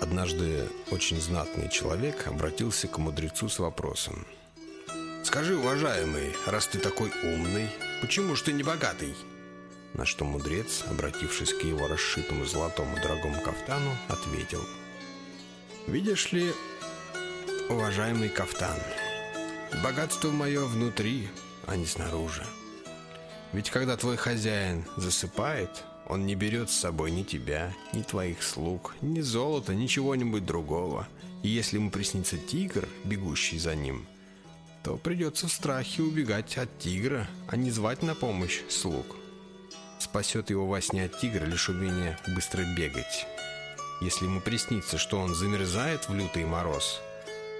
Однажды очень знатный человек обратился к мудрецу с вопросом. «Скажи, уважаемый, раз ты такой умный, почему ж ты не богатый?» На что мудрец, обратившись к его расшитому золотому дорогому кафтану, ответил. «Видишь ли, уважаемый кафтан, богатство мое внутри, а не снаружи. Ведь когда твой хозяин засыпает, он не берет с собой ни тебя, ни твоих слуг, ни золота, ни чего-нибудь другого. И если ему приснится тигр, бегущий за ним, то придется в страхе убегать от тигра, а не звать на помощь слуг. Спасет его во сне от тигра лишь умение быстро бегать. Если ему приснится, что он замерзает в лютый мороз,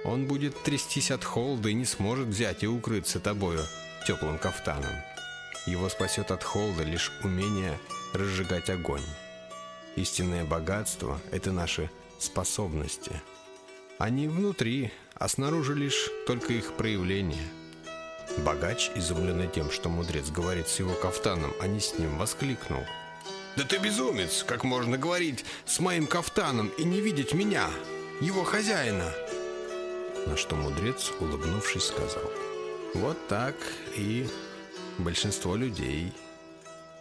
он будет трястись от холода и не сможет взять и укрыться тобою теплым кафтаном. Его спасет от холода лишь умение разжигать огонь. Истинное богатство – это наши способности. Они внутри, а снаружи лишь только их проявление. Богач, изумленный тем, что мудрец говорит с его кафтаном, а не с ним, воскликнул. «Да ты безумец! Как можно говорить с моим кафтаном и не видеть меня, его хозяина?» На что мудрец, улыбнувшись, сказал. «Вот так и большинство людей –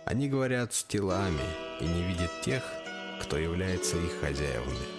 они говорят с телами и не видят тех, кто является их хозяевами.